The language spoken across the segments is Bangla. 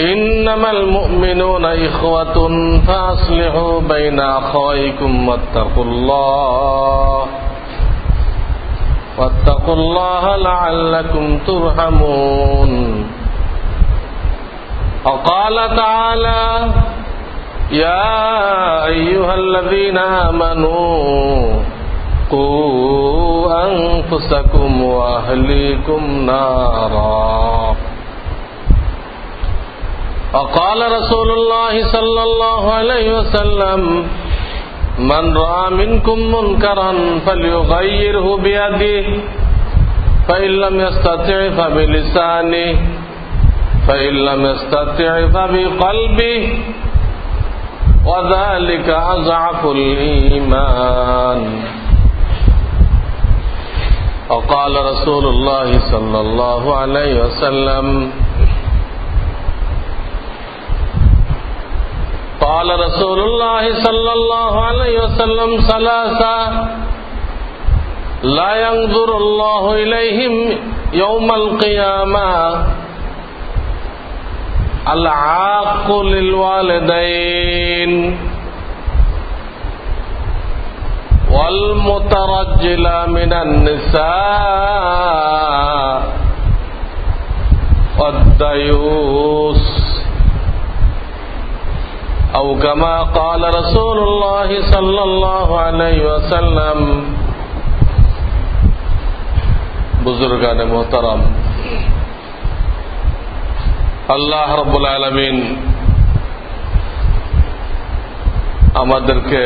إنما المؤمنون إخوة فأصلحوا بين أخويكم واتقوا الله. واتقوا الله لعلكم ترحمون. وقال تعالى يا أيها الذين آمنوا قوا أنفسكم وأهليكم نارا. وقال رسول الله صلى الله عليه وسلم من رأى منكم منكرا فليغيره بيده فإن لم يستطع فبلسانه فإن لم يستطع فبقلبه وذلك أضعف الإيمان. وقال رسول الله صلى الله عليه وسلم قال رسول الله صلى الله عليه وسلم ثلاثة لا ينظر الله إليهم يوم القيامة العاق للوالدين والمترجل من النساء والديوس أو كما قال رسول الله صلى الله عليه وسلم بزرگان محترم আল্লাহ রব্বুল আলমিন আমাদেরকে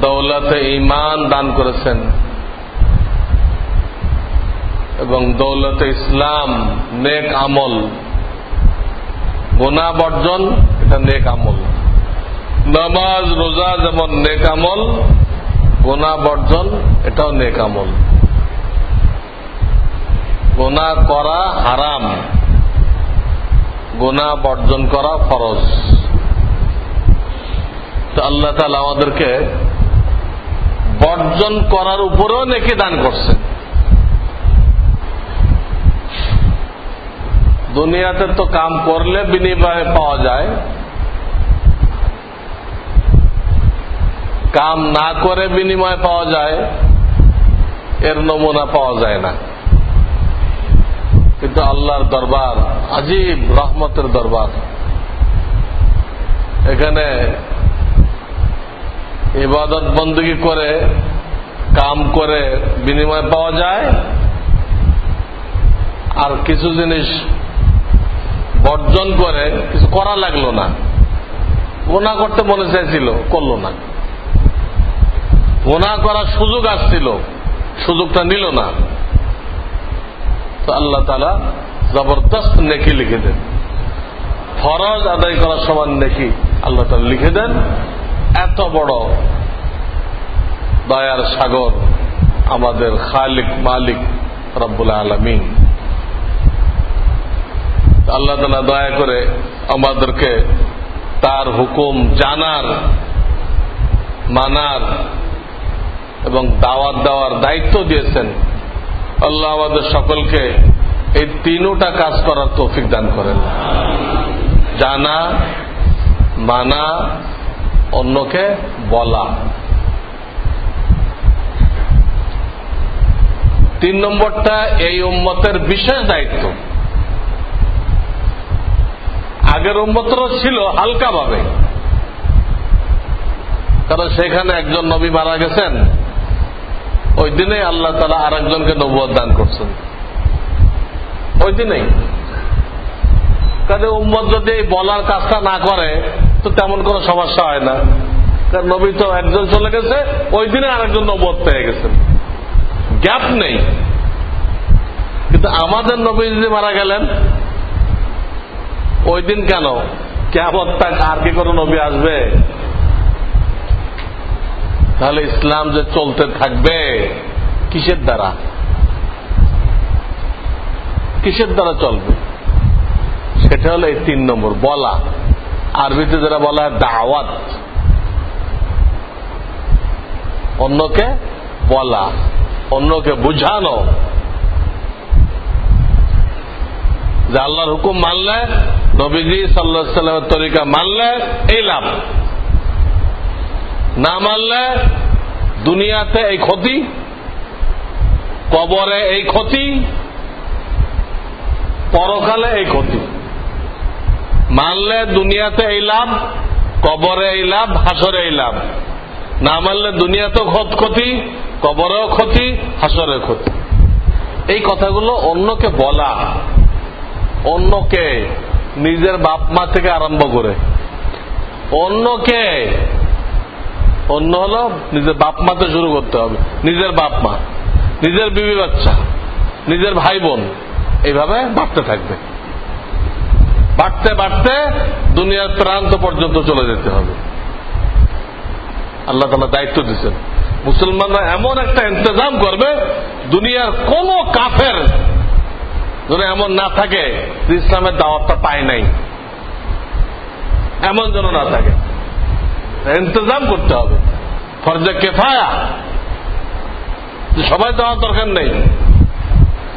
দৌলতে ইমান দান করেছেন এবং দৌলতে ইসলাম নেক আমল গোনা বর্জন, এটা নেক আমল। নামাজ, রোজা যেমন নেক আমল, গোনা বর্জন, এটাও নেক আমল। গোনা করা হারাম। গোনা বর্জন করা ফরজ। তো আল্লাহ তালা আমাদেরকে বর্জন করার উপরেও নেকি দান করছেন। দুনিয়াতে তো কাম করলে বিনিময়ে পাওয়া যায়। কাম না করে বিনিময় পাওয়া যায়, এর নমুনা পাওয়া যায় না। কিন্তু আল্লাহর দরবার আজীব রহমতের দরবার। এখানে ইবাদত বন্দী করে, কাম করে বিনিময় পাওয়া যায়। আর কিছু জিনিস বর্জন করে, কিছু করা লাগল না। গোনা করতে মনে চাইছিল, করল না। গোনা করার সুযোগ আসছিল, সুযোগটা নিল না। তো আল্লাহ তালা জবরদস্ত নেকি লিখে দেন। ফরজ আদায় করার সমান নেকি আল্লাহ তালা লিখে দেন। এত বড় দয়ার সাগর আমাদের খালিক মালিক রব্বুল আলমিন আল্লাহ তালা দয়া করে আমাদেরকে তার হুকুম জানার, মানার এবং দাওয়াত দেওয়ার দায়িত্ব দিয়েছেন। আল্লাহ আমাদের সকলকে এই তিনোটা কাজ করার তৌফিক দান করেন। জানা, মানা, অন্যকে বলা। তিন নম্বরটা এই উম্মতের বিশেষ দায়িত্ব। আগের উম্মতরও ছিল হালকাভাবে। কারণ সেখানে একজন নবী মারা গেছেন। ওই দিনে আল্লাহ তালা আর একজনকে নবুয় দান করছেন। ওই দিনেই। কাজে উম্মত যদি বলার কাজটা না করে, তো তেমন কোনো সমস্যা হয় না। কারণ নবী তো একজন চলে গেছে, ওই দিনে আরেকজন নবদ পেয়ে গেছেন। গ্যাপ নেই। কিন্তু আমাদের নবী যদি মারা গেলেন ওই দিন কেন? কেমন তাক আর কি কোনো নবী আসবে? তাহলে ইসলাম যে চলতে থাকবে, কিসের দ্বারা? কিসের দ্বারা চলবে? সেটা হলো এই তিন নম্বর, বলা। আরবিতে যারা বলা হয় দাওয়াত। অন্যকে বলা, অন্যকে বুঝানো। যে আল্লাহর হুকুম মানলে নবীজি সাল্লা সাল্লামের তরিকা মানলে এই লাভ। না মানলে দুনিয়াতে এই ক্ষতি, কবরে এই ক্ষতি, পরকালে এই ক্ষতি। মানলে দুনিয়াতে এই লাভ, কবরে এই লাভ, হাসরে এই লাভ। না মানলে দুনিয়াতেও ক্ষত ক্ষতি, কবরেও ক্ষতি হাসরে ক্ষতি। এই কথাগুলো অন্যকে বলা, অন্যকে নিজের বাপ মা থেকে আরম্ভ করে। অন্যকে অন্য হলো নিজের বাপ মাতে শুরু করতে হবে। নিজের বাপ মা, নিজের বিবি বাচ্চা, নিজের ভাই বোন, এইভাবে বাড়তে থাকবে। বাড়তে বাড়তে দুনিয়ার প্রান্ত পর্যন্ত চলে যেতে হবে। আল্লাহ তালা দায়িত্ব দিচ্ছেন মুসলমানরা এমন একটা ইন্তজাম করবে, দুনিয়ার কোন কাফের যেন এমন না থাকে ইসলামের দাওয়াতটা পায় নাই। এমন যেন না থাকে। ইন্তজাম করতে হবে। ফরজে কেফায়া। সবাই দেওয়ার দরকার নেই।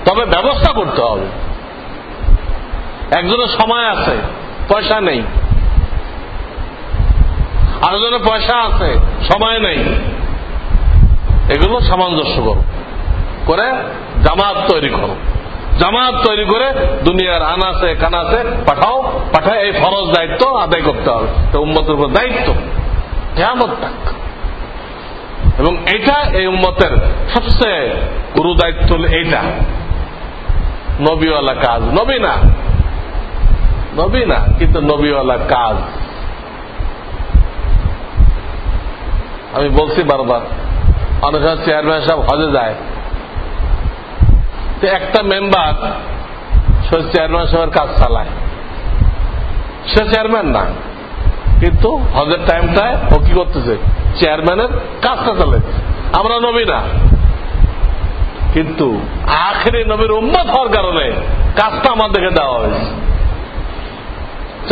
তবে ব্যবস্থা করতে হবে। একজনের সময় আছে, পয়সা নেই। আরেকজনের পয়সা আছে, সময় নেই। এগুলো সামঞ্জস্য করো করে জামাত তৈরি করো। জামাত তৈরি করে দুনিয়ার আনাসে কানাসে পাঠাও, পাঠায় এই ফরজ দায়িত্ব আদায় করতে হবে। তো উম্মতের উপর দায়িত্ব। কেমন এবং এটা এই উম্মতের সবচেয়ে গুরু দায়িত্ব হল এইটা। নবীওয়ালা কাজ। নবী না। নবী না, কিন্তু নবীওয়ালা কাজ। আমি বলছি বারবার, অনেক চেয়ারম্যান সাহেব হজে যায়। তো একটা মেম্বার সে চেয়ারম্যান সাহেবের কাজ চালায়। সে চেয়ারম্যান না। কিন্তু হজের টাইমটায় ও কি করতেছে? চেয়ারম্যানের কাজটা চালে আমরা নবী না। কিন্তু আখেরি নবীর উম্মত হওয়ার কারণে কাজটা আমাদেরকে দেওয়া হয়েছে।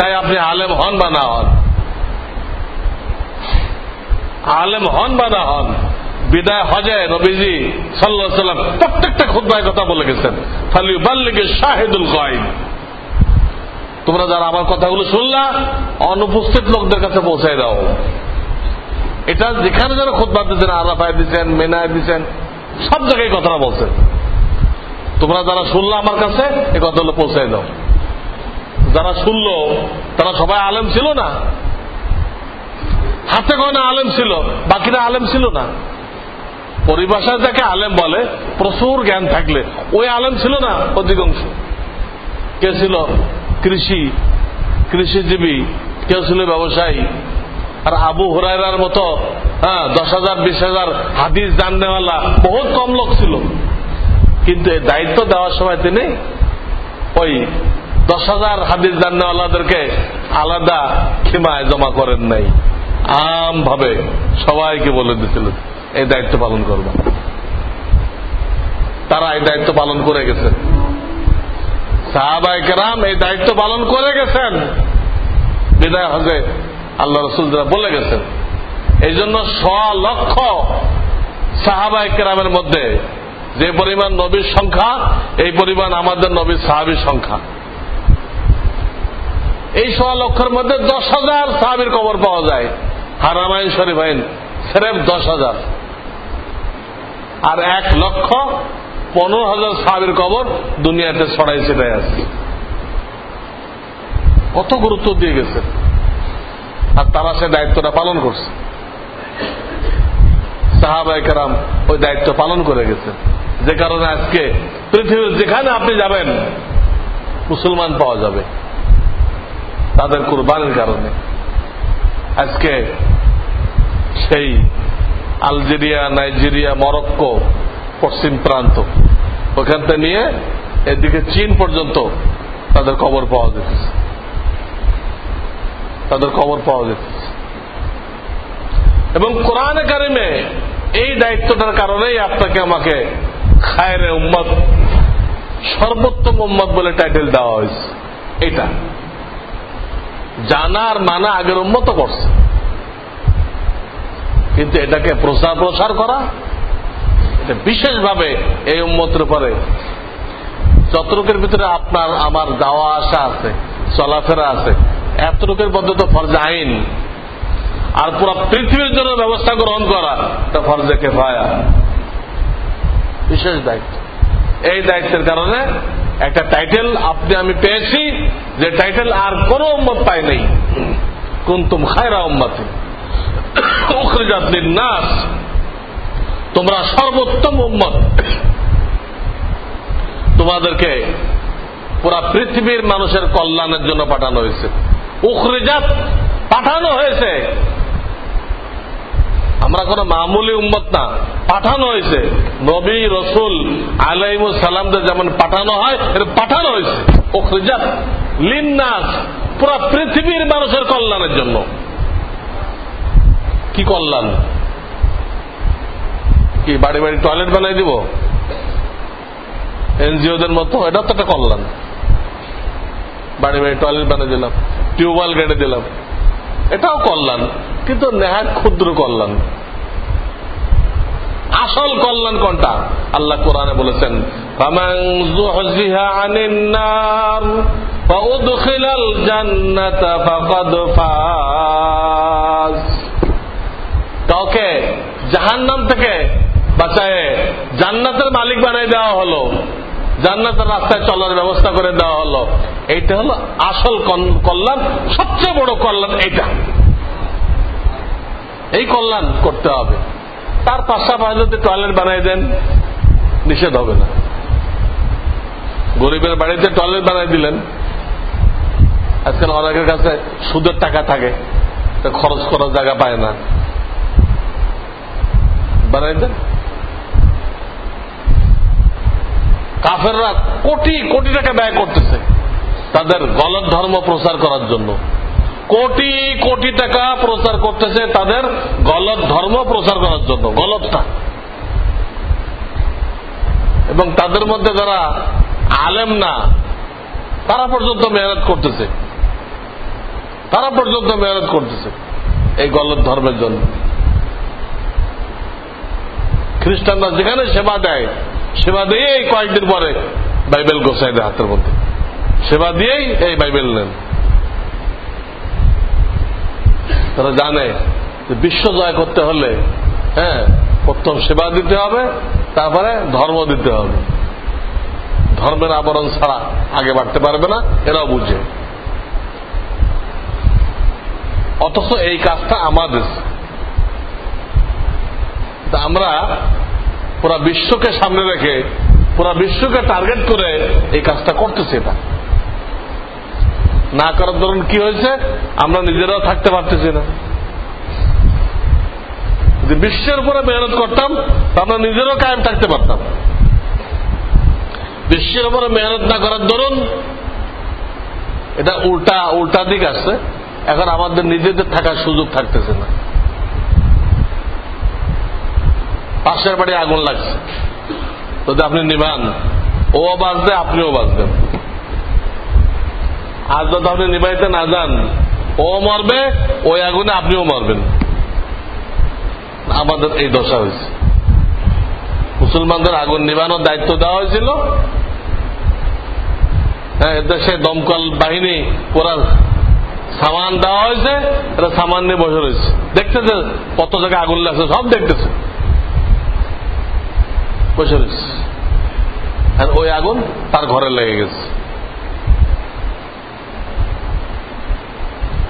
চাই আপনি আলেম হন বা না হন। আলেম হন বা না হন বিদায় হজে নবীজি সাল্লাহ সাল্লাম প্রত্যেকটা খুদ্ায় কথা বলে গেছেন। ফালি বাল্লিকে শাহেদুল কয়েন তোমরা যারা আমার কথাগুলো শুনলা, অনুপস্থিত লোকদের কাছে পৌঁছায় দাও। এটা যেখানে যারা খুদ্া দিচ্ছেন আরাফায় দিচ্ছেন মেনায় দিচ্ছেন সব জায়গায় কথাটা বলছেন। তোমরা যারা শুনলো আমার কাছে এ কথাগুলো পৌঁছায় দাও। যারা শুনলো, তারা সবাই আলেম ছিল না? হাতে গয়না আলেম ছিল, বাকিরা আলেম ছিল না? পরিভাষায় যাকে আলেম বলে, প্রচুর জ্ঞান থাকলে। ওই আলেম ছিল না অধিকাংশ। কে ছিল কৃষি, কৃষিজীবী, কেউ ছিল ব্যবসায়ী। আর আবু হরাইরার মতো হ্যাঁ দশ হাজার বিশ হাজার হাদিস জাননেওয়ালা বহুত কম লোক ছিল। কিন্তু এই দায়িত্ব দেওয়ার সময় তিনি ওই দশ হাজার হাদিস জাননেওয়ালাদেরকে আলাদা খিমায় জমা করেন নাই। আমভাবে সবাইকে বলে দিয়েছিলেন। এই দায়িত্ব পালন করবে। তারা এই দায়িত্ব পালন করে গেছেন সাহাবাইকেরাম এই দায়িত্ব পালন করে গেছেন। বিদায় হজে আল্লাহ রসুল বলে গেছেন। এই জন্য শ লক্ষ সাহাবা একরামের মধ্যে যে পরিমাণ নবীর সংখ্যা, এই পরিমাণ আমাদের নবীর সাহাবির সংখ্যা। এই লক্ষের মধ্যে দশ হাজার সাহাবির কবর পাওয়া যায়। হারামাইন শরীফ আইন, সেরেফ দশ হাজার। আর এক লক্ষ পনেরো হাজার সাহাবির কবর দুনিয়াতে ছড়াই ছিটাই আছে। কত গুরুত্ব দিয়ে গেছে। আর তারা সে দায়িত্বটা পালন করছে। সাহাবাইকার ওই দায়িত্ব পালন করে গেছে। যে কারণে আজকে পৃথিবীর যেখানে আপনি যাবেন, মুসলমান পাওয়া যাবে। তাদের কোরবানির কারণে। আজকে সেই আলজেরিয়া, নাইজেরিয়া, মরক্কো, পশ্চিম প্রান্ত। ওখান থেকে নিয়ে এদিকে চীন পর্যন্ত তাদের কবর পাওয়া যেতেছে তাদের কবর পাওয়া যেতেছে এবং কোরআনে কারিমে এই দায়িত্বটার কারণেই আপনাকে আমাকে খায়রে উম্মত, সর্বোত্তম উম্মত বলে টাইটেল দেওয়া হয়েছে। এটা। জানার মানা আগের উন্মত করছে। কিন্তু এটাকে প্রচার প্রসার করা, এটা বিশেষভাবে এই উন্মতের উপরে। যতটুকের ভিতরে আপনার, আমার যাওয়া আসা আছে, চলাফেরা আছে, এতটুকের মধ্যে তো ফরজ আইন। আর পুরো পৃথিবীর জন্য ব্যবস্থা গ্রহণ করা, এটা ফরজে কেফায়া। বিশেষ দায়িত্ব। এই দায়িত্বের কারণে একটা টাইটেল আপনি, আমি পেয়েছি, যে টাইটেল আর কোন উম্মত পাই নেই। কুন্তুম খায়রা উম্মতি নাস তোমরা সর্বোত্তম উম্মত। তোমাদেরকে পুরা পৃথিবীর মানুষের কল্যাণের জন্য পাঠানো হয়েছে। উখরিজাত পাঠানো হয়েছে। আমরা কোন মামুলি উম্মত না, পাঠানো হয়েছে। নবী, রসুল আলাইমু সালামদের যেমন পাঠানো হয় পাঠানো হয়েছে। ওখরিজাত লিন্নাস পুরা পৃথিবীর মানুষের কল্যাণের জন্য। কি কল্যাণ? কি বাড়ি বাড়ি টয়লেট বানাই দিব? এনজিওদের মতো, এটা তো একটা কল্যাণ। বাড়ি বাড়ি টয়লেট বানিয়ে দিলাম, টিউবওয়েল কেটে দিলাম। এটাও কল্যাণ, কিন্তু নেহাত ক্ষুদ্র করলাম আসল কল্যাণ কোনটা? আল্লাহ কোরআনে বলেছেন কাউকে জাহান্নাম থেকে বাঁচায় জান্নাতের মালিক বানাই দেওয়া হলো। জান্নাতের রাস্তায় চলার ব্যবস্থা করে দেওয়া হলো। এইটা হলো আসল কল্যাণ, সবচেয়ে বড় কল্যাণ এইটা। এই কল্যাণ করতে হবে। তার পাশাপাশি যদি টয়লেট বানাই দেন, নিষেধ হবে না। গরিবের বাড়িতে টয়লেট বানাই দিলেন, আজকাল অনেকের কাছে সুদের টাকা থাকে খরচ করার জায়গা পায় না। বানাই কাফেররা কোটি কোটি টাকা ব্যয় করতেছে তাদের গলত ধর্ম প্রচার করার জন্য। কোটি কোটি টাকা প্রচার করতেছে তাদের গলত ধর্ম প্রচার করার জন্য, গলতটা। এবং তাদের মধ্যে যারা আলেম না, তারা পর্যন্ত মেহনত করতেছে। তারা পর্যন্ত মেহনত করতেছে এই গলত ধর্মের জন্য। খ্রিস্টানরা যেখানে সেবা দেয়, সেবা দিয়েই কয়েকদিন পরে বাইবেল গোসাই দেয় হাতের মধ্যে। সেবা দিয়েই এই বাইবেল নেন। তারা জানে যে বিশ্ব জয় করতে হলে হ্যাঁ প্রথম সেবা দিতে হবে, তারপরে ধর্ম দিতে হবে। ধর্মের আবরণ ছাড়া আগে বাড়তে পারবে না, এরাও বুঝে। অথচ এই কাজটা আমাদের। আমরা পুরা বিশ্বকে সামনে রেখে, পুরা বিশ্বকে টার্গেট করে এই কাজটা করতেছি এটা না করার ধরুন কি হয়েছে? আমরা নিজেরাও থাকতে পারতেছি না। যদি বিশ্বের উপরে মেহনত করতাম আমরা নিজেরাও কায়েম থাকতে পারতাম। বিশ্বের উপরে মেহনত না করার ধরুন এটা উল্টা উল্টা দিক আছে। এখন আমাদের নিজেদের থাকার সুযোগ থাকতেছে না। পাশের বাড়ি আগুন লাগছে। যদি আপনি নিবান, ও বাঁচবে আপনিও বাঁচবেন আর যদি আপনি নিবাইতে না যান, ও মরবে, ওই আগুনে আপনিও মরবেন। আমাদের এই দশা হয়েছে। মুসলমানদের আগুন নিবানোর দায়িত্ব দেওয়া হয়েছিল। হ্যাঁ এদেশে দমকল বাহিনী ওরা সামান দেওয়া হয়েছে, এরা সামান নিয়ে বসে রয়েছে। দেখতেছে, কত জায়গায় আগুন লাগছে, সব দেখতেছে। আর ওই আগুন তার ঘরে লেগে গেছে।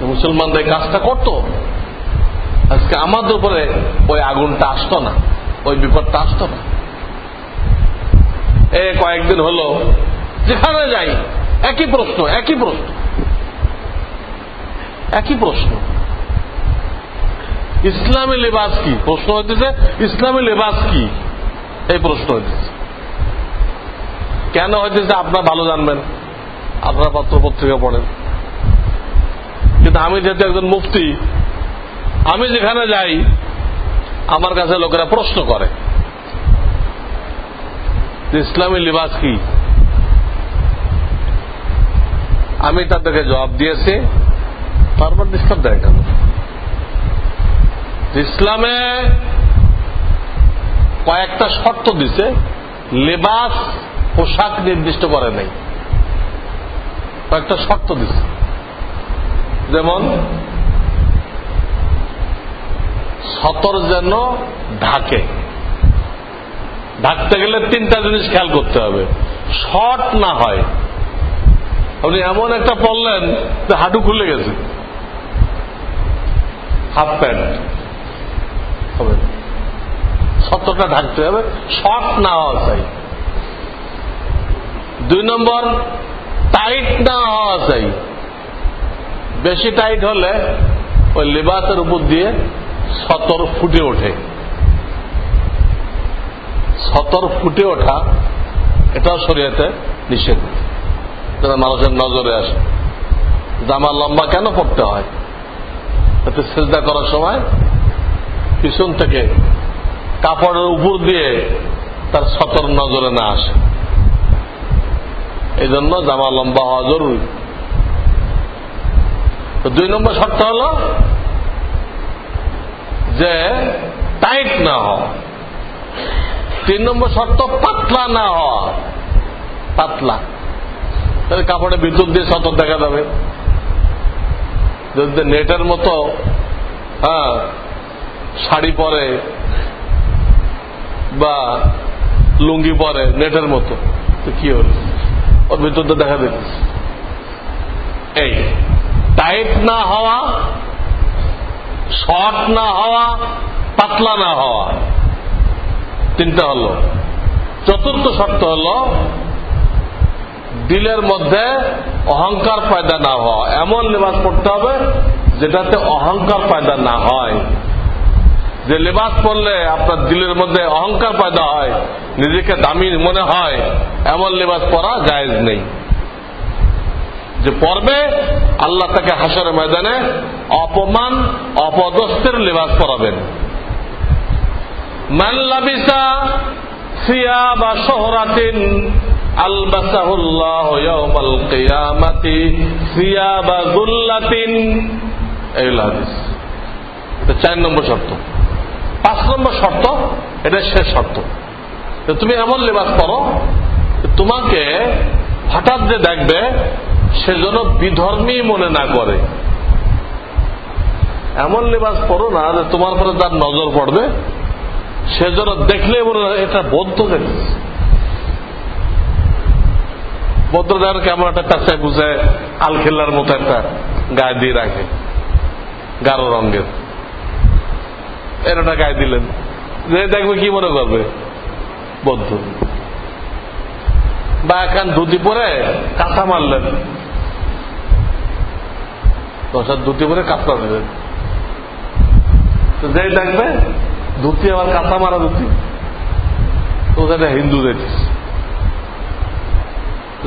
মুসলমানদের এই কাজটা করত। আজকে আমাদের উপরে ওই আগুনটা আসতো না, ওই বিপদটা আসতো না। এ কয়েকদিন হলো, যেখানে যাই, একই প্রশ্ন একই প্রশ্ন। একই প্রশ্ন। ইসলামী লেবাস কি? প্রশ্ন হইতেছে, ইসলামী লেবাস কি? এই প্রশ্ন হইতেছে। কেন হইতেছে আপনার ভালো জানবেন? আপনার পত্র পত্রিকা পড়েন। কিন্তু আমি যেহেতু একজন মুফতি, আমি যেখানে যাই, আমার কাছে লোকেরা প্রশ্ন করে। ইসলামী লিবাস কি? আমি তাদেরকে জবাব দিয়েছি তারপর ডিস্টার্ব দেয় কেন? ইসলামে কয়েকটা শর্ত দিছে, লেবাস পোশাক নির্দিষ্ট করে নেই। কয়েকটা শর্ত দিছে। যেমন, সতর যেন ঢাকে। ঢাকতে গেলে তিনটা জিনিস খেয়াল করতে হবে। শর্ট না হয়। আপনি এমন একটা পড়লেন যে হাঁটু খুলে গেছে। Half pant. হবে। সতরটা ঢাকতে হবে? শর্ট না হওয়া চাই। দুই নম্বর, টাইট না হওয়া চাই। বেশি টাইট হলে ওই লেবাসের উপর দিয়ে সতর ফুটে ওঠে। সতর ফুটে ওঠা, এটাও শরীয়তে নিষেধ। যেন মানুষের নজরে আসে। জামা লম্বা কেন পড়তে হয়? এতে সেজদা করার সময় পিছন থেকে কাপড়ের উপর দিয়ে তার সতর নজরে না আসে। এই জন্য জামা লম্বা হওয়া জরুরি। দুই নম্বর শর্ত হল যে টাইট না হওয়া। তিন নম্বর শর্ত পাতলা না হওয়া। পাতলা। তাহলে কাপড়ে বিদ্যুৎ দিয়ে সতর দেখা যাবে। যদি নেটের মতো হ্যাঁ শাড়ি পরে বা লুঙ্গি পরে নেটের মতো। তো কি হল? ওর ভিতর তো দেখা দিচ্ছে এই টাইট না হওয়া শর্ট না হওয়া, পাতলা না হওয়া, তিনটা হল। চতুর্থ শর্ত হল, দিলের মধ্যে অহংকার পয়দা না হওয়া। এমন লেবাস পড়তে হবে যেটাতে অহংকার পয়দা না হয়। যে লেবাস পরলে আপনার দিলের মধ্যে অহংকার পয়দা হয়, নিজেকে দামি মনে হয়, এমন লেবাস পরা জায়েজ নেই। যে পরবে, আল্লাহ তাকে হাসর ময়দানে অপমান, অপদস্থের লেবাস পরাবেন। মাল্লাবিসা সিয়া বা শহরাতিন এটা চার নম্বর শর্ত। পাঁচ নম্বর শর্ত, এটা শেষ শর্ত। তুমি এমন লেবাস করো তোমাকে হঠাৎ যে দেখবে, সে যেন বিধর্মী মনে না করে। এমন লেবাস পড়ো না যে তোমার পরে তার নজর পড়বে সেজন্য দেখলে মনে এটা বৌদ্ধ দেখছে বৌদ্ধদের কেমন একটা পেঁচায় বুঝে আলখেল্লার মতো একটা গায়ে দিয়ে রাখে, গাঢ় রঙের। এর ওটা গায়ে দিলেন। যে দেখবে কি মনে করবে? বৌদ্ধ। বা এখান ধুতি পরে কাঁথা মারলেন। দশার ধুতি পরে কাঁথা দিলেন যেই দেখবে, ধুতি আবার কাঁথা মারা ধুতি। তো সেটা হিন্দু দেখিস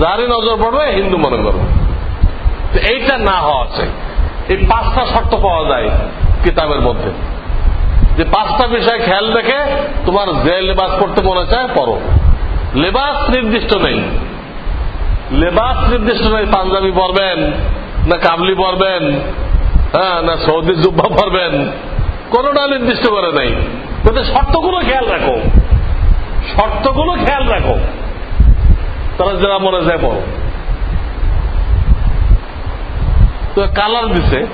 যারই নজর পড়বে, হিন্দু মনে করবে। এইটা না হওয়া চাই এই পাঁচটা শর্ত পাওয়া যায় কিতাবের মধ্যে। যে পাঁচটা বিষয় খেয়াল রেখে তোমার যে লেবাস পড়তে মনে চায় পড়ো। লেবাস নির্দিষ্ট নেই। লেবাস নির্দিষ্ট নেই, পাঞ্জাবি পরবেন, না কাবলি পরবেন হ্যাঁ না সৌদি জুব্বা পরবেন, কোনটা নির্দিষ্ট করে নেই। কিন্তু শর্তগুলো খেয়াল রাখো। শর্তগুলো খেয়াল রাখো। তারা যারা মনে যায় পড়ো তো কালার দিছে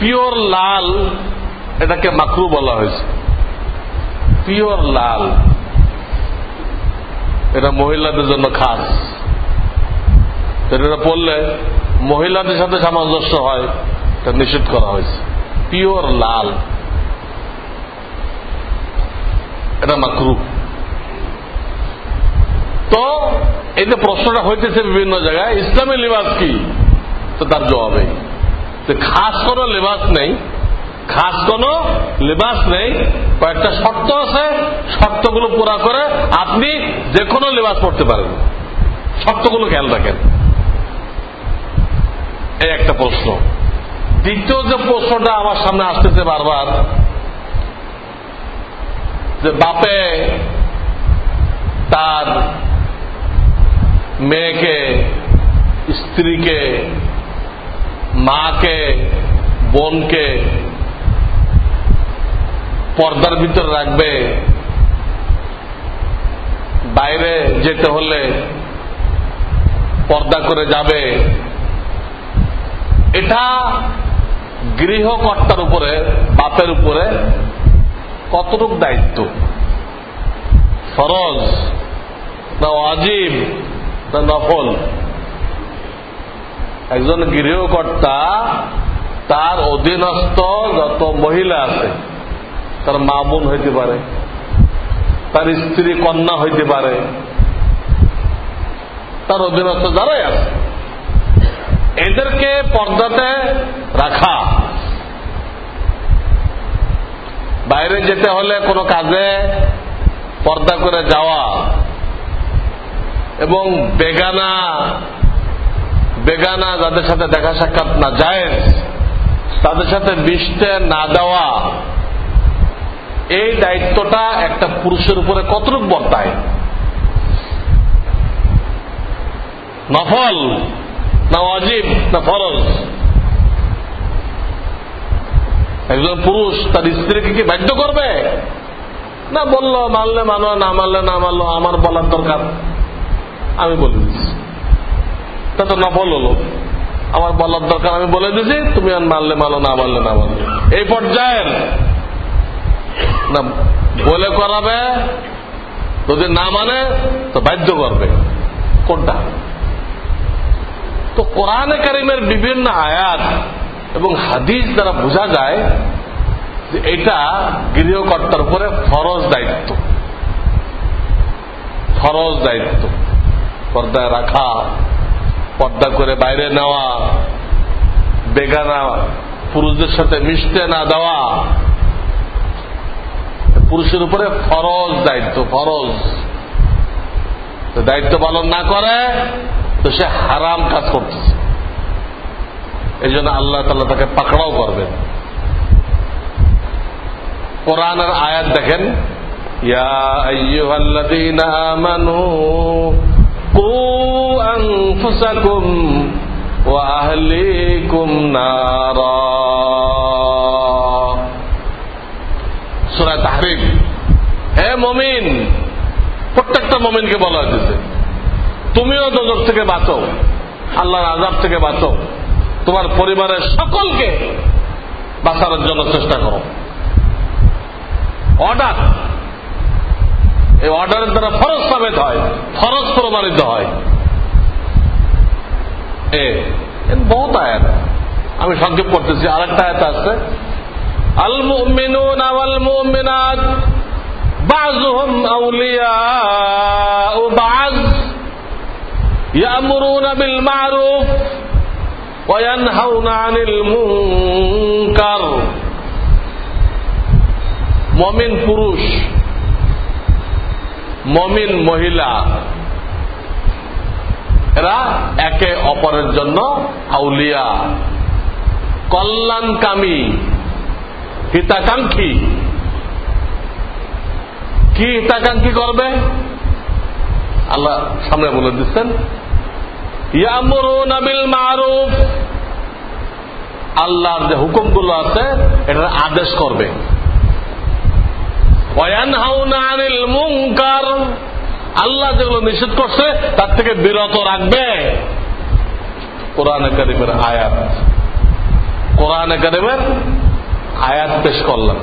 পিওর লাল এটাকে মাকরু বলা হয়েছে। পিওর লাল। এটা মহিলাদের জন্য খাস। এটা পড়লে মহিলাদের সাথে সামঞ্জস্য হয়, এটা নিষেধ করা হয়েছে। পিওর লাল। এটা মাকরু। তো এই যে প্রশ্নটা হইতেছে বিভিন্ন জায়গায়, ইসলামী লিবাস কি? তো তার জবাবে। খাস কোন লেবাস নেই। খাস কোন লেবাস নেই, কয়েকটা শর্ত আছে, শর্তগুলো পুরা করে আপনি যে কোনো লেবাস পড়তে পারেন। শর্তগুলো খেয়াল রাখেন। এই একটা প্রশ্ন। দ্বিতীয় যে প্রশ্নটা আমার সামনে আসতেছে বারবার, যে বাপে তার মেয়েকে, স্ত্রীকে, মাকে, বোনকে পর্দার ভিতর রাখবে। বাইরে যেতে হলে পর্দা করে যাবে। এটা গৃহকর্তার উপরে, বাপের উপরে কতটুক দায়িত্ব? ফরজ না অজিব না নফল? একজন গৃহকর্তা তার অধীনস্থ যত মহিলা আছে তার মা বোন হইতে পারে, তার স্ত্রী কন্যা হইতে পারে, তার অধীনস্থ যারাই আছে, এদেরকে পর্দাতে রাখা। বাইরে যেতে হলে কোনো কাজে পর্দা করে যাওয়া এবং বেগানা বেগানা যাদের সাথে দেখা সাক্ষাৎ না যায়, তাদের সাথে মিশতে না দেওয়া এই দায়িত্বটা একটা পুরুষের উপরে কতটুক বর্তায়? নফল না অজীব না ফরজ। একজন পুরুষ তার স্ত্রীকে কি বাধ্য করবে? না বলল, মানলে মানো, না মানলে না মানলো, আমার বলার দরকার। আমি বলে দিচ্ছি। তা তো নফল হলো। আমার বলার দরকার, আমি বলে দিছি তুমি আর মানলে মানো, না মানলে না মানলে। এই পর্যায়ের না, বলে করাবে, যদি না মানে তো বাধ্য করবে। কোনটা? তো কোরআনে কারিমের বিভিন্ন আয়াত এবং হাদিস দ্বারা বোঝা যায় যে এটা গৃহকর্তার উপরে ফরজ দায়িত্ব। ফরজ দায়িত্ব। পর্দায় রাখা, পর্দা করে বাইরে নেওয়া, বেগানা পুরুষদের সাথে মিশতে না দেওয়া পুরুষের উপরে ফরজ দায়িত্ব ফরজ। দায়িত্ব পালন না করে, তো সে হারাম কাজ করতেছে। এই জন্য আল্লাহ তাল্লাহ তাকে পাকড়াও করবেন। কোরআনের আয়াত দেখেন, ইয়া তাহরিম হে মুমিন, প্রত্যেকটা মুমিনকে বলা হয়েছে তুমিও দোজক থেকে বাঁচো, আল্লাহর আজাব থেকে বাঁচো, তোমার পরিবারের সকলকে বাঁচানোর জন্য চেষ্টা করো। অর্ডার, এই অর্ডারের দ্বারা ফরজ সাবেত হয়, ফরজ প্রমাণিত হয়। বহুত আয়াত। আমি সংক্ষেপ করতেছি, আরেকটা আয়াত আছে আল মুমিনুন ওয়াল মুমিনাত بعضهم أولياء بعض يأمرون بالمعروف وينهون عن المنكر মমিন পুরুষ মমিন মহিলা এরা একে অপরের জন্য আউলিয়া কল্যাণকামী হিতাকাঙ্ক্ষী। কি হিতাকাঙ্ক্ষী করবে? আল্লাহ সামনে বলে দিচ্ছেন মারুফ। আল্লাহর যে হুকুমগুলো আছে, এটার আদেশ করবে। আল্লাহ যেগুলো নিষেধ করছে, তার থেকে বিরত রাখবে। কোরআন একাডেমির আয়াত কোরআন একাডেমির আয়াত পেশ করলাম।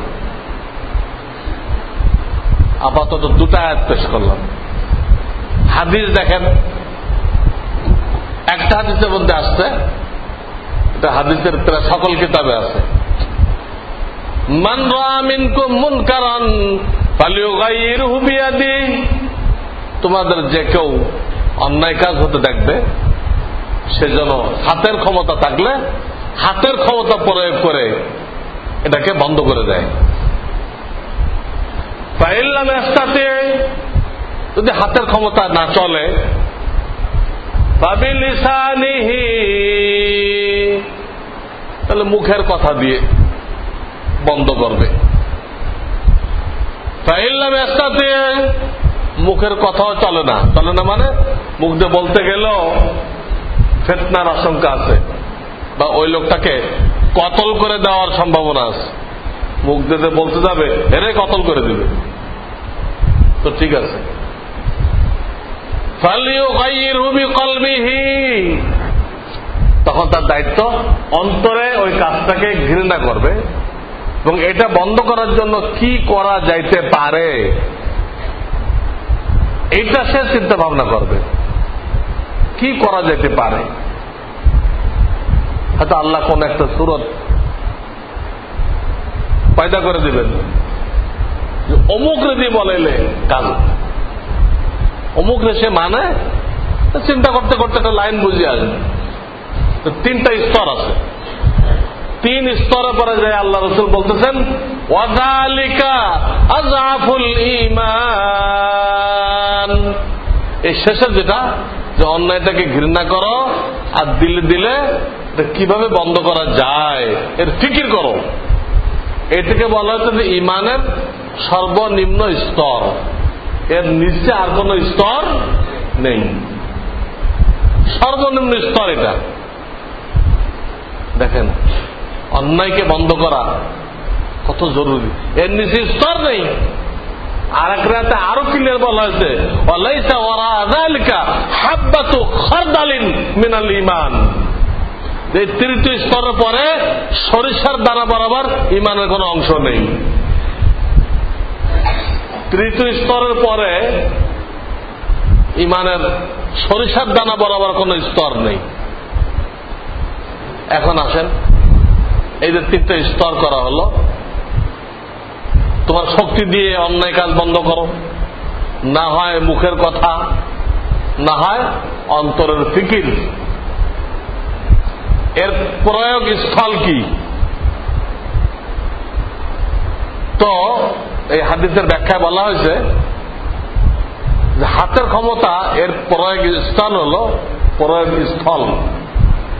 আপাতত দুটা আয়াত পেশ করলাম। হাদিস দেখেন, একটা হাদিসের মধ্যে আসছে, এটা হাদিসের প্রায় সকল কিতাবে আছে। মান রামিনকু মুনকারান ফালিউগাইরহু বিয়াদি। তোমাদের যে কেউ অন্যায় কাজ হতে দেখবে সেজন্য হাতের ক্ষমতা থাকলে হাতের ক্ষমতা প্রয়োগ করে এটাকে বন্ধ করে দেয়। যদি হাতের ক্ষমতা না চলে তাহলে মুখের কথা দিয়ে বন্ধ করবে। মুখের কথাও চলে না। চলে না মানে? মুখ দিয়ে বলতে গেলেও ফেতনার আশঙ্কা আছে। বা ওই লোকটাকে কতল করে দেওয়ার সম্ভাবনা আছে। মুখ দিয়ে বলতে যাবে এরে কতল করে দিবে। তো ঠিক আছে। তখন তার দায়িত্ব অন্তরে ওই কাজটাকে ঘৃণা করবে এবং এটা বন্ধ করার জন্য কি করা যাইতে পারে এইটা সে চিন্তা ভাবনা করবে। কি করা যেতে পারে? হয়তো আল্লাহ কোন একটা সুরত পয়দা করে দিবেন। অমুক রেদি বলাইলে কাজ অমুক রে সে মানে? চিন্তা করতে করতে একটা লাইন বুঝিয়ে আসবে। তিনটা স্তর আছে। তিন স্তরে পরে যায় আল্লাহ রসুল বলতেছেন ওয়াজালিকা আজাফুল ইমান এই শেষের যেটা, যে অন্যায়টাকে ঘৃণা করো আর দিলে দিলে কীভাবে বন্ধ করা যায়, এর ফিকির করো। এটাকে বলা হচ্ছে যে ইমানের সর্বনিম্ন স্তর। এর নিচে আর কোন স্তর নেই। সর্বনিম্ন স্তর এটা। দেখেন, অন্যায়কে বন্ধ করা কত জরুরি। এর নিচে স্তর নেই। আর এক রাতে আরও ক্লিয়ার বলা হয়েছে মিনাল ইমান। এই তৃতীয় স্তরের পরে সরিষার দানা বরাবর ইমানের কোন অংশ নেই। তৃতীয় স্তরের পরে ইমানের সরিষার দানা বরাবর কোন স্তর নেই। এখন আসেন, এই যে তিনটা স্তর করা হলো, তোমার শক্তি দিয়ে অন্যায় কাজ বন্ধ করো। না হয় মুখের কথা, না হয় অন্তরের ফিকির। এর প্রয়োগ স্থল কি? তো এই হাদিসের ব্যাখ্যায় বলা হয়েছে হাতের ক্ষমতা এর প্রয়োগ স্থল হল প্রয়োগ স্থল,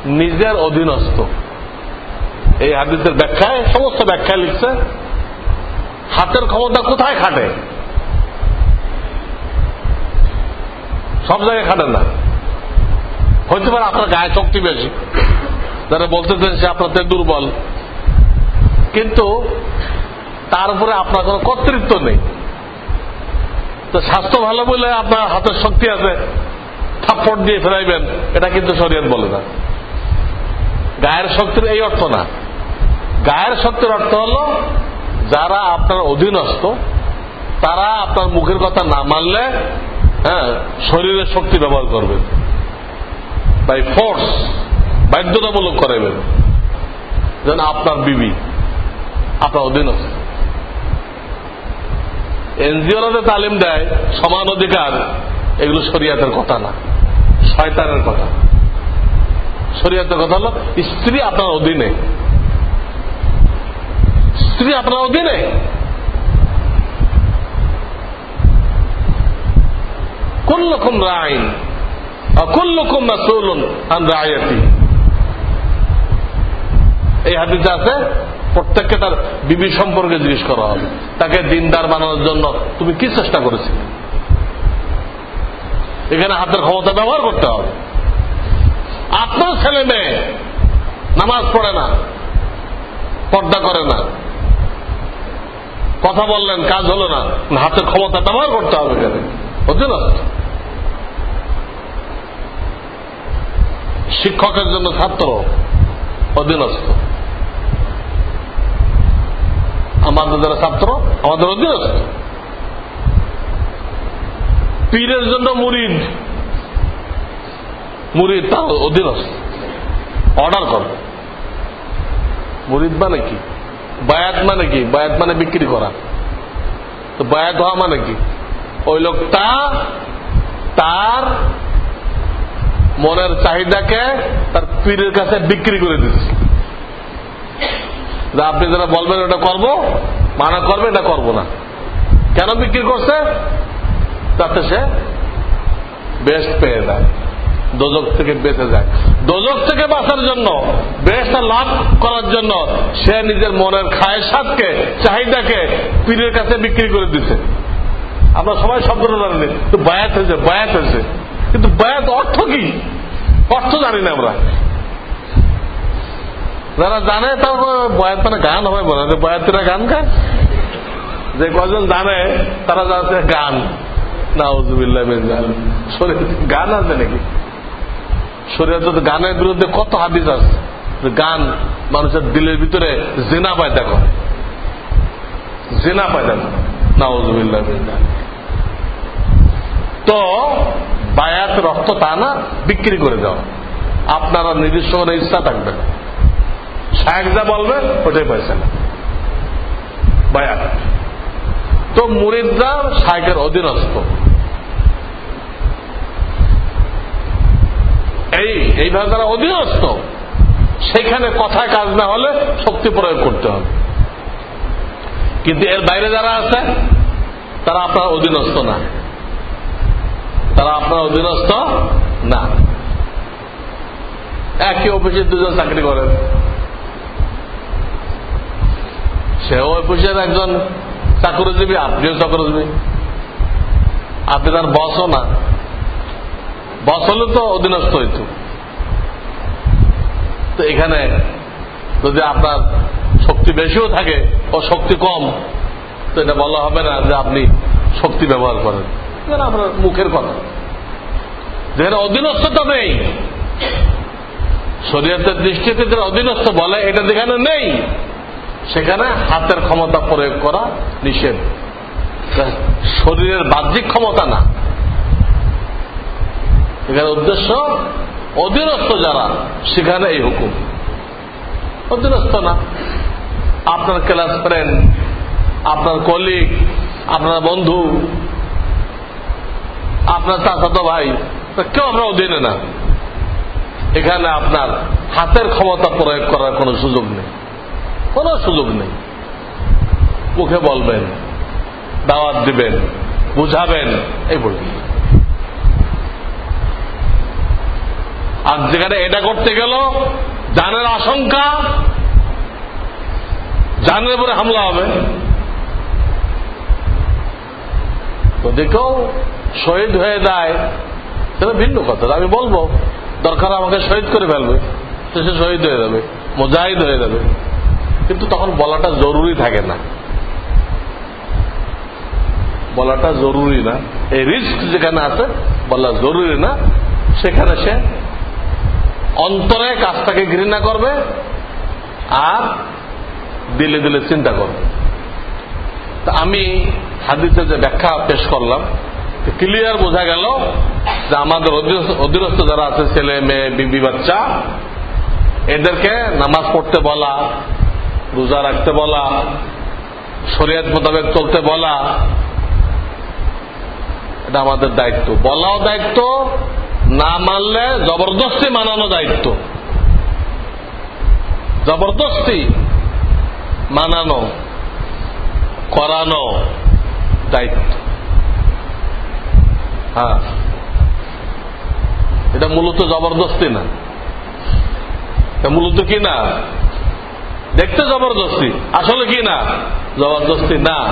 নিজের অধীনস্থ। এই হাদিসের ব্যাখ্যায়, সমস্ত ব্যাখ্যায় লিখছে, হাতের ক্ষমতা কোথায় খাটে? সব জায়গায় খাটে না। হইতে পারে আপনার গায়ে শক্তি বেশি। যারা বলতেছেন সে আপনার দুর্বল। কিন্তু তার উপরে আপনার কোন কর্তৃত্ব নেই। তো স্বাস্থ্য ভালো বলে আপনার হাতের শক্তি আছে, থাপ্পড় দিয়ে ফেরাইবেন এটা কিন্তু শরীয়ত বলে না। গায়ের শক্তির এই অর্থ না। গায়ের শক্তির অর্থ হল, যারা আপনার অধীনস্থ, তারা আপনার মুখের কথা না মানলে হ্যাঁ শরীরের শক্তি ব্যবহার করবেন বাই ফোর্স বাধ্যতামূলক করাইবেন। যেন আপনার বিবি, আপনার অধীনস্থ। এনজিওরাতে তালিম দেয়, সমান অধিকার, এগুলো শরিয়াতের কথা না। শয়তানের কথা। শরিয়াতের কথা হল, স্ত্রী আপনার অধীনে। স্ত্রী আপনার অধীনে। কুল্লকুম রাইন কুল্লকুম মাসুলুন আন রায়াতি এই হাদিসে আছে, প্রত্যেককে তার বিবি সম্পর্কে জিজ্ঞেস করা হবে। তাকে দিনদার বানানোর জন্য তুমি কি চেষ্টা করেছিলে? এখানে হাতের ক্ষমতা ব্যবহার করতে হবে। আপনার ছেলে মেয়ে নামাজ পড়ে না, পর্দা করে না, কথা বললেন, কাজ হলো না, হাতের ক্ষমতা ব্যবহার করতে হবে এখানে। অধীনস্থ শিক্ষকের জন্য ছাত্র, অধীনস্থ। আমাদের যারা ছাত্র, আমাদের অধীনস্থ। পীরের জন্য মুরিদ। মুরিদ তার অধীনস্থ। অর্ডার করবে মুরিদ মানে কি? বায়াত মানে কি? বায়াত মানে বিক্রি করা। তো বায়াত হওয়া মানে কি? ওই লোকটা তার মনের চাহিদাকে তার পীরের কাছে বিক্রি করে দিচ্ছে। আপনি যারা বলবেন এটা করব। মানা করবে, এটা করব না। কেন বিক্রি করছে? তাতে সে বেস্ট পেয়ে যায়। দোজক থেকে বেঁচে যায়। দোজক থেকে বাঁচার জন্য বেশটা লাভ করার জন্য সে নিজের মনের খায় সাতকে চাহিদাকে পীরের কাছে বিক্রি করে দিচ্ছে আমরা সবাই শব্দটা জানি বায়াত হয়েছে বায়াত হয়েছে। কিন্তু বায়াত অর্থ কি? অর্থ জানি না আমরা। যারা জানে তারপর বয়াত মানে গান হবে বলে যে বয়াতিরা গান গায়। যে কজন জানে, তারা জানছে গান। নাউজুবিল্লাহ গান আছে নাকি? শরীয়ত গানের বিরুদ্ধে কত হাদিস আছে। গান মানুষের দিলের ভিতরে জেনা পায়দা করে জেনা পায়দা করে নাউজুবিল্লাহ তো বায়াত রক্ত তা না, বিক্রি করে দেওয়া। আপনারা নিজস্ব ইচ্ছা থাকবে শায়েক যা বলবে, ওটাই পয়সা বায়াত। তো মুরিদরা শায়েকের অধীনস্থ। এই, এইভাবে তারা অধীনস্থ, সেখানে কথায় কাজ না হলে শক্তি প্রয়োগ করতে হবে। কিন্তু এর বাইরে যারা আছে, তারা আপনার অধীনস্থ না। তারা আপনার অধীনস্থ না। একই অফিসে দুজন চাকরি করেন। সেও অফিসের একজন চাকরিজীবী আপনিও চাকরিজীবী। আপনি তার বসও না। বস হলে তো অধীনস্থ হইত। তো এখানে যদি আপনার শক্তি বেশিও থাকে ও শক্তি কম, তো এটা বলা হবে না যে আপনি শক্তি ব্যবহার করেন। আপনার মুখের কথা। যেখানে অধীনস্থতা নেই, শরীয়তের দৃষ্টিতে যারা অধীনস্থ বলে, এটা যেখানে নেই সেখানে হাতের ক্ষমতা প্রয়োগ করা নিষেধ। শরীরের বাহ্যিক ক্ষমতা না। এখানে উদ্দেশ্য, অধীনস্থ যারা, সেখানে এই হুকুম। অধীনস্থ না। আপনার ক্লাস ফ্রেন্ড, আপনার কলিগ, আপনার বন্ধু, আপনার চাচাতো ভাই, কেউ আপনার অধীনে না। এখানে আপনার হাতের ক্ষমতা প্রয়োগ করার কোন সুযোগ নেই। কোন সুযোগ নেই। মুখে বলবেন, দাওয়াত দিবেন, বুঝাবেন, এই বলবেন আর যেখানে এটা করতে গেল, জানের আশঙ্কা, জানের উপরে হামলা হবে। তো দেখো, শহীদ হয়ে যায়, সেটা ভিন্ন কথা আমি বলব, দরকার আমাকে শহীদ করে ফেলবে সে শহীদ হয়ে যাবে, মোজাহিদ হয়ে যাবে। কিন্তু তখন বলাটা জরুরি থাকে না। বলাটা জরুরি না। এই রিস্ক যেখানে আছে, বলা জরুরি না। সেখানে সে অন্তরে কাজটাকে ঘৃণা করবে আর দিলে দিলে চিন্তা করবে। তা আমি হাদিসে যে ব্যাখ্যা পেশ করলাম ক্লিয়ার বোঝা গেল যে আমাদের অধীনস্থ যারা আছে, ছেলে, মেয়ে, বিবি, বাচ্চা, এদেরকে নামাজ পড়তে বলা রোজা রাখতে বলা, শরীয়ত মোতাবেক চলতে বলা, এটা আমাদের দায়িত্ব। বলাও দায়িত্ব, না মানলে জবরদস্তি মানানো দায়িত্ব। জবরদস্তি মানানো, করানো দায়িত্ব। হ্যাঁ। এটা মূলত জবরদস্তি না। এটা মূলত কি না? দেখতে জবরদস্তি। আসলে কি না? জবরদস্তি না।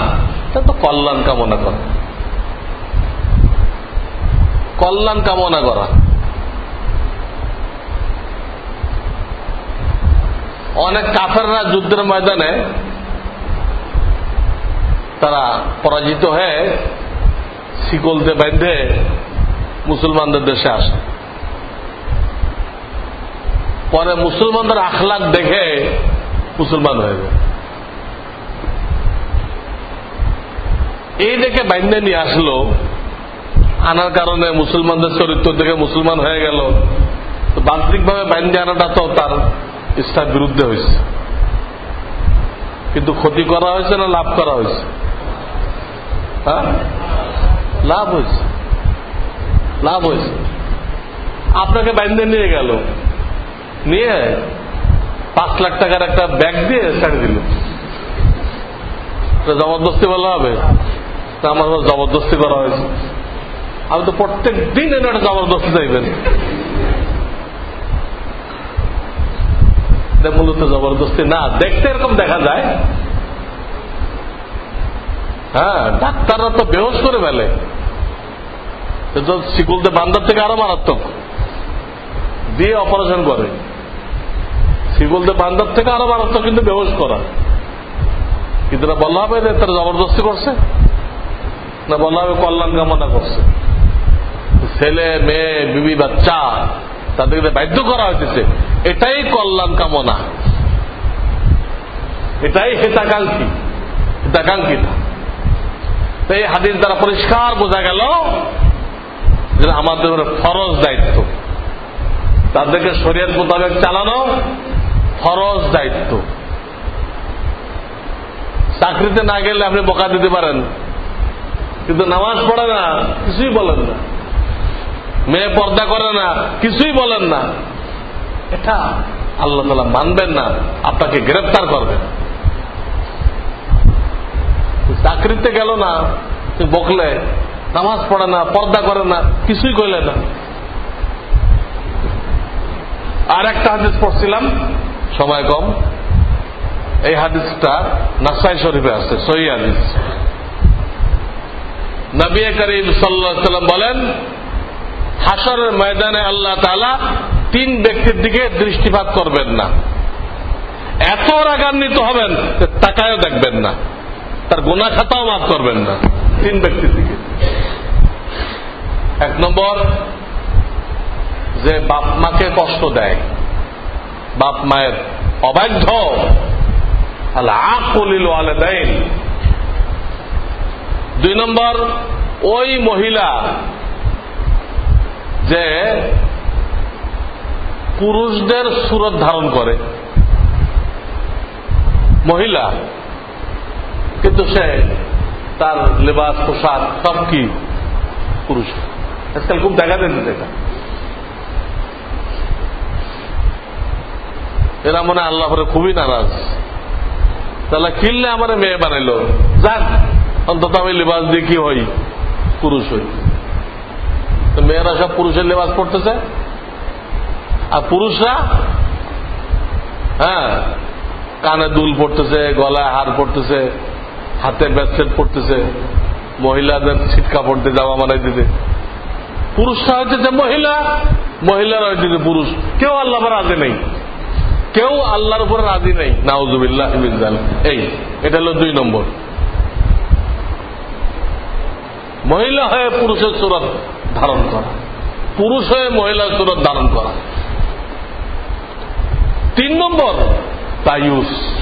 এটা তো কল্যাণ কামনা করা। কল্যাণ কামনা করা। অনেক কাফেররা যুদ্ধের ময়দানে তারা পরাজিত হয়ে শিকলতে বেঁধে মুসলমানদের দেশে আসে। পরে মুসলমানদের আখলাক দেখে মুসলমান হয়ে যায় এই দেখে বাইন্দে নিয়ে আসলো। আনার কারণে মুসলমানদের চরিত্র দেখে মুসলমান হয়ে গেল। তো বাহ্যিকভাবে বাইন্দে আনাটা তো তার ইচ্ছার বিরুদ্ধে হয়েছে। কিন্তু ক্ষতি করা হয়েছে না লাভ করা হয়েছে? হ্যাঁ? লাভ হয়েছে। লাভ হয়েছে। আপনাকে বাইন্দে নিয়ে গেল। নিয়ে পাঁচ লাখ টাকার একটা ব্যাগ দিয়ে ছেড়ে দিল। জবরদস্তি বলা হবে। আমার জবরদস্তি করা হয়েছে। আপনি তো প্রত্যেক দিন এনে একটা জবরদস্তি চাইবেন। মূলত জবরদস্তি না, দেখতে এরকম দেখা যায়। হ্যাঁ ডাক্তাররা তো বেহস করে ফেলে। শিকুলতে বান্দার থেকে আরও মারাত্মক। দিয়ে অপারেশন করে। শিকুলতে বান্দার থেকে আরও মারাত্মক কিন্তু বেহস করা। কিন্তু না বলা হবে তারা জবরদস্তি করছে, না বলা হবে কল্যাণ কামনা করছে। ছেলে, মেয়ে, বিবি, বাচ্চা, তাদেরকে বাধ্য করা হয়েছে এটাই কল্যাণ কামনা। এটাই হেতাকাঙ্ক্ষী। হিতাকাঙ্ক্ষিতা এই হাদিস দ্বারা পরিষ্কার বোঝা গেল যে আমাদের ফরজ দায়িত্ব। তাদেরকে শরীয়ত মোতাবেক চালানো ফরজ দায়িত্ব। চাকরিতে না গেলে আপনি বোকা দিতে পারেন। কিন্তু নামাজ পড়ে না, কিছুই বলেন না। মেয়ে পর্দা করে না, কিছুই বলেন না। এটা আল্লাহ তালা মানবেন না, আপনাকে গ্রেপ্তার করবেন। চাকরিতে গেল না বকলে, নামাজ পড়ে না, পর্দা করে না, কিছুই কইলে না। আর একটা হাদিস পড়ছিলাম সময় কম। এই হাদিসটা নাসাই শরীফে আছে, সহি হাদিস। নবী করিম সাল্লাম বলেন হাসরের ময়দানে আল্লাহ তালা তিন ব্যক্তির দিকে দৃষ্টিপাত করবেন না। এত রাগান্বিত হবেন যে তাকায়ও দেখবেন না। তার গোনা খাতাও মাফ করবেন না, তিন ব্যক্তির দিকে। এক নম্বর, যে বাপ মাকে কষ্ট দেয়। বাপ মায়ের অবাধ্য। দুই নম্বর, ওই মহিলা যে পুরুষদের সুরত ধারণ করে। মহিলা, কিন্তু সে তার লেবাস, পোশাক সব কি পুরুষ। আজকাল খুব দেখা দেন এটা। এরা মনে আল্লাহ করে খুবই নারাজ। তাহলে কিনলে আমার মেয়ে বানাইলো। যাক অন্তত আমি লেবাস দিয়ে কি হই? পুরুষ হই। মেয়েরা সব পুরুষের লেবাস পড়তেছে? আর পুরুষরা? হ্যাঁ কানে দুল পড়তেছে, গলায় হার পড়তেছে, হাতে ব্যাসলেট পড়তেছে, মহিলাদের ছিটকা পড়তে যাওয়া মানাই দিতে পুরুষরা হইতেছে মহিলা, মহিলারা হইতেছে পুরুষ। কেউ আল্লাহ রাজি নেই। কেউ আল্লাহর উপরে রাজি নেই। নাউজুবিল্লাহ এই, এটা হলো দুই নম্বর। মহিলা হয়ে পুরুষের সুরত ধারণ করা। পুরুষ হয়ে মহিলার সুরত ধারণ করা। তিন নম্বর, দায়ুস।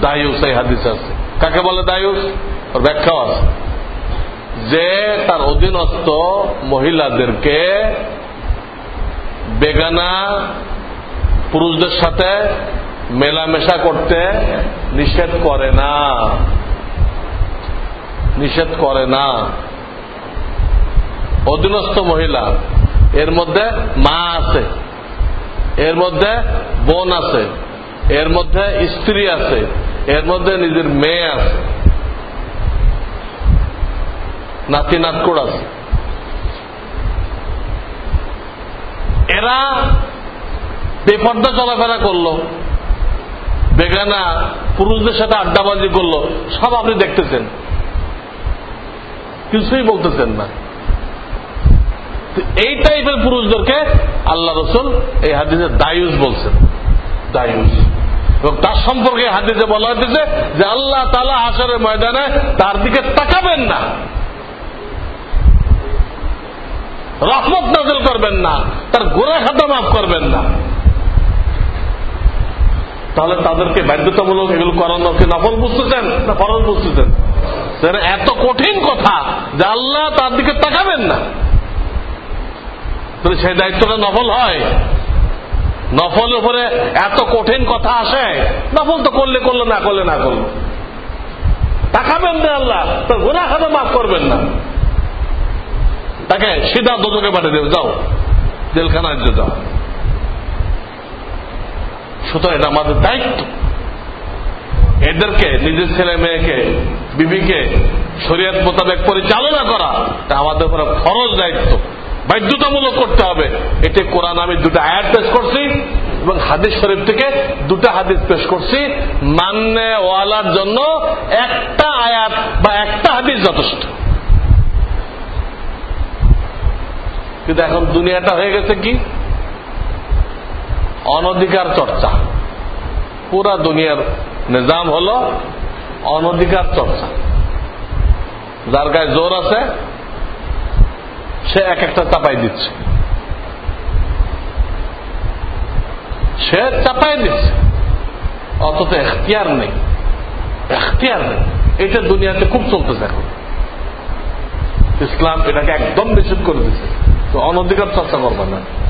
দায়ুস, এই হাদিস আছে। কাকে বলে দায়ুস? ওর ব্যাখ্যাও আছে। যে তার অধীনস্থ মহিলাদেরকে বেগানা পুরুষদের সাথে মেলামেশা করতে নিষেধ করে না। নিষেধ করে না। অধীনস্থ মহিলা, এর মধ্যে মা আছে, এর মধ্যে বোন আছে, এর মধ্যে স্ত্রী আছে, এর মধ্যে নিজের মেয়ে আছে, নাতি নাতকুড় আছে। এরা বেপর্দা চলাফেরা করল। বেগানা পুরুষদের সাথে আড্ডাবাজি করল। সব আপনি দেখতেছেন। কিছুই বলতেছেন না। এই টাইপের পুরুষদেরকে আল্লাহ রসুল এই হাদিসে দায়ুস বলছেন। দায়ুস। এবং তার সম্পর্কে হাদিসে বলা হয়েছে যে আল্লাহ তালা হাসরের ময়দানে তার দিকে তাকাবেন না। রহমত নাজল করবেন না। তার গোড়া খাতা মাফ করবেন না। তাহলে তাদেরকে বাধ্যতামূলক এগুলো করানো কি নফল বুঝতেছেন? না, ফরজ বুঝতেছেন। এত কঠিন কথা যে আল্লাহ তার দিকে তাকাবেন না। তাহলে সেই দায়িত্বটা নফল হয়। নফল উপরে এত কঠিন কথা আসে, নফল তো করলে করল, না করলে না করল। তাকাবেন না আল্লাহ তার গোনা খাতা মাফ করবেন না। তাকে সিধা দোজকে পাঠিয়ে দেবে যাও, জেলখানায় যাও। সুতরাং এটা আমাদের দায়িত্ব। এদেরকে, নিজের ছেলে মেয়েকে, বিবিকে শরীয়ত মোতাবেক পরিচালনা করা, এটা আমাদের উপরে ফরজ দায়িত্ব। বাধ্যতামূলক করতে হবে। এতে কোরআন আমি দুটো আয়াত পেশ করছি এবং হাদিস শরীফ থেকে দুটা হাদিস পেশ করছি। মান্যে ওয়ালার জন্য একটা আয়াত বা একটা হাদিস যথেষ্ট। কিন্তু এখন দুনিয়াটা হয়ে গেছে কি? অনধিকার চর্চা। পুরা দুনিয়ার নিজাম হল অনধিকার চর্চা। যার গায়ে জোর আছে, সে এক একটা চাপাই দিচ্ছে। সে চাপাই দিচ্ছে। অথচ এখতিয়ার নেই। এখতিয়ার নেই। এটা দুনিয়াতে খুব চলতেছে এখন। ইসলাম এটাকে একদম নিষেধ করে দিচ্ছে তো অনধিকার চর্চা করবে না।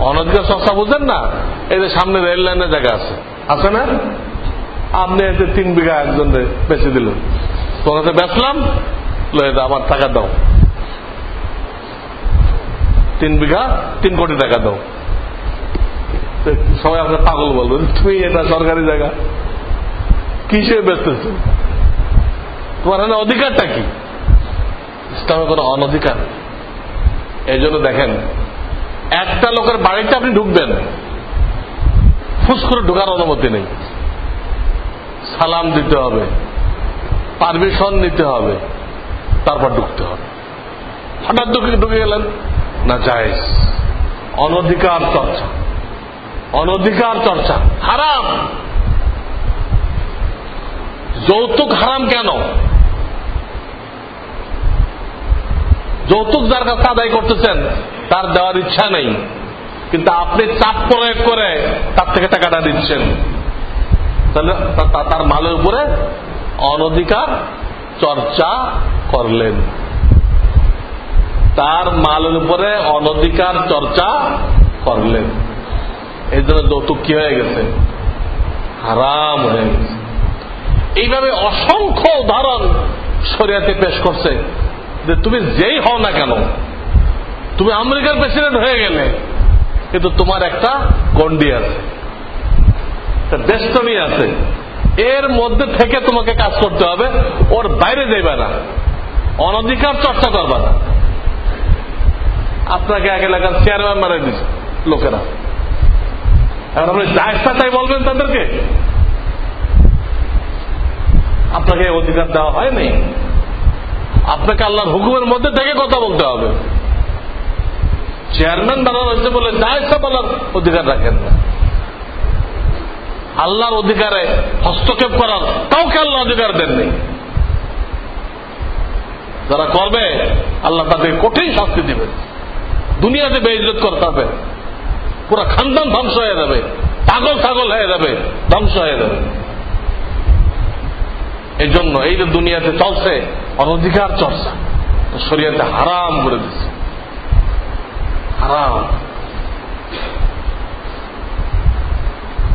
অনধিকার চর্চা বুঝেন না? এই যে সামনে রেল লাইনের জায়গা আছে। আছে না? আপনি এতে তিন বিঘা একজন বেঁচে দিলেন। তোমাকে বেচলাম? আমার টাকা দাও। তিন বিঘা, তিন কোটি টাকা দাও। সবাই আপনার পাগল বলবেন তুমি এটা সরকারি জায়গা। কিসে বেচতেছ? তোমার এখানে অধিকারটা কি? ইসলামের কোন অনধিকার? এই জন্য দেখেন একটা লোকের বাড়িতে আপনি ঢুকবেন, ফুস করে ঢুকার অনুমতি নেই। সালাম দিতে হবে, পারমিশন নিতে হবে, তারপর ঢুকতে হবে। হঠাৎ ঢুকে ঢুকে গেলেন, না যায় অনধিকার চর্চা। অনধিকার চর্চা। হারাম। যৌতুক হারাম কেন? যৌতুক যার কাছে আদায় করতেছেন তার দেওয়ার ইচ্ছা নেই। কিন্তু আপনি চাপ প্রয়োগ করে তার থেকে টাকাটা দিচ্ছেন। তাহলে তার মালের উপরে অনধিকার চর্চা করলেন। তার মালের উপরে অনধিকার চর্চা করলেন। এই জন্য যৌতুক কি হয়ে গেছে? হারাম হয়ে গেছে। এইভাবে অসংখ্য উদাহরণ শরিয়াতে পেশ করছে যে তুমি যেই হও না কেন তুমি আমেরিকার প্রেসিডেন্ট হয়ে গেলে, কিন্তু তোমার একটা গন্ডি আছে। বেষ্টনী আছে। এর মধ্যে থেকে তোমাকে কাজ করতে হবে, ওর বাইরে যাইবে না। অনধিকার চর্চা করবে না। আপনাকে এক এলাকার চেয়ারম্যান মারা দিচ্ছে লোকেরা। এখন আপনি যা তাই বলবেন তাদেরকে। আপনাকে অধিকার দেওয়া হয়নি। আপনাকে আল্লাহর হুকুমের মধ্যে থেকে কথা বলতে হবে। চেয়ারম্যান বানানো হয়েছে বলে যা ইচ্ছা বলার অধিকার রাখেন না। আল্লাহর অধিকারে হস্তক্ষেপ করার কাউকে আল্লাহ অধিকার দেননি যারা করবে, আল্লাহ তাদের কঠিন শাস্তি দিবে। দুনিয়াতে বেইজত করতে হবে। পুরো খানদান ধ্বংস হয়ে যাবে। পাগল ছাগল হয়ে যাবে। ধ্বংস হয়ে যাবে। এই জন্য এই যে দুনিয়াতে চলছে, অনধিকার চর্চা শরীয়তে হারাম করে দিচ্ছে। হারাম।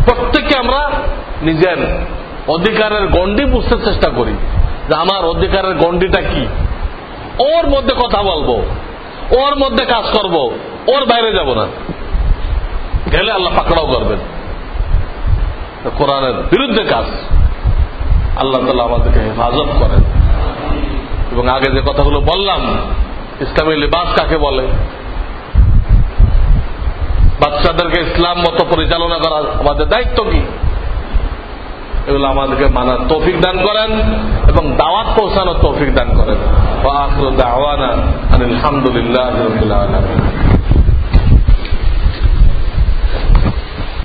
প্রত্যেককে আমরা নিজের অধিকারের গন্ডি বুঝতে চেষ্টা করি যে আমার অধিকারের গন্ডিটা কি। ওর মধ্যে কথা বলব, ওর মধ্যে কাজ করব, ওর বাইরে যাব না। গেলে আল্লাহ পাকড়াও করবেন। কোরআনের বিরুদ্ধে কাজ। আল্লাহ তালা আমাদেরকে হেফাজত করেন। এবং আগে যে কথাগুলো বললাম, ইসলামী লিবাস কাকে বলে? বাচ্চাদেরকে ইসলাম মতো পরিচালনা করা আমাদের দায়িত্ব কি? এগুলো আমাদেরকে মানার তৌফিক দান করেন এবং দাওয়াত পৌঁছানোর তৌফিক দান করেন। আলহামদুলিল্লাহ